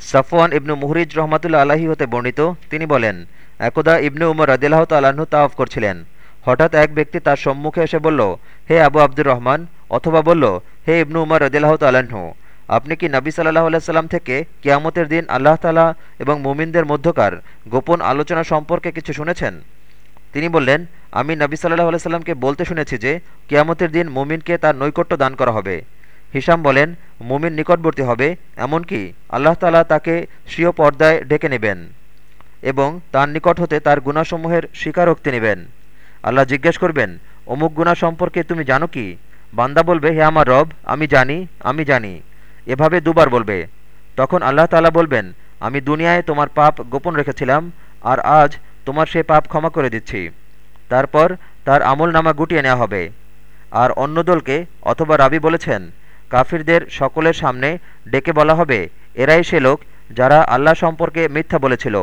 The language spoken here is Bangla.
সাফওয়ান ইবনু মুহরিজ রহমাতুল্লা আলাহি হতে বর্ণিত, তিনি বলেন, একদা ইবনু উমর রদিল্লাহ তাল্লাহ্ন তাওয়াফ করছিলেন। হঠাৎ এক ব্যক্তি তার সম্মুখে এসে বলল, হে আবু আব্দুর রহমান, অথবা বলল, হে ইবনু উমর রদিল্লাহ তাল্লাহ্ন আপনি কি নবী সাল্লাহ সাল্লাম থেকে কিয়ামতের দিন আল্লাহ তালা এবং মুমিনদের মধ্যকার গোপন আলোচনা সম্পর্কে কিছু শুনেছেন? তিনি বললেন, আমি নবী সাল্লাহ সাল্লামকে বলতে শুনেছি যে, কিয়ামতের দিন মুমিনকে তার নৈকট্য দান করা হবে। হিসাম বলেন মুমিন নিকটবর্তী হবে, এমনকি আল্লাহ তালা তাকে স্বীয় পর্দায় ডেকে নেবেন এবং তার নিকট হতে তার গুণাসমূহের স্বীকারোক্তি নেবেন। আল্লাহ জিজ্ঞেস করবেন, অমুক গুণা সম্পর্কে তুমি জানো কি? বান্দা বলবে, হে আমার রব, আমি জানি আমি জানি। এভাবে দুবার বলবে। তখন আল্লাহ তালা বলবেন, আমি দুনিয়ায় তোমার পাপ গোপন রেখেছিলাম, আর আজ তোমার সে পাপ ক্ষমা করে দিচ্ছি। তারপর তার আমল নামা গুটিয়ে নেওয়া হবে। আর অন্য দলকে অথবা রাবি বলেছেন কাফিরদের সকলের সামনে ডেকে বলা হবে এরাই সে লোক যারা আল্লাহ সম্পর্কে মিথ্যা বলেছিল।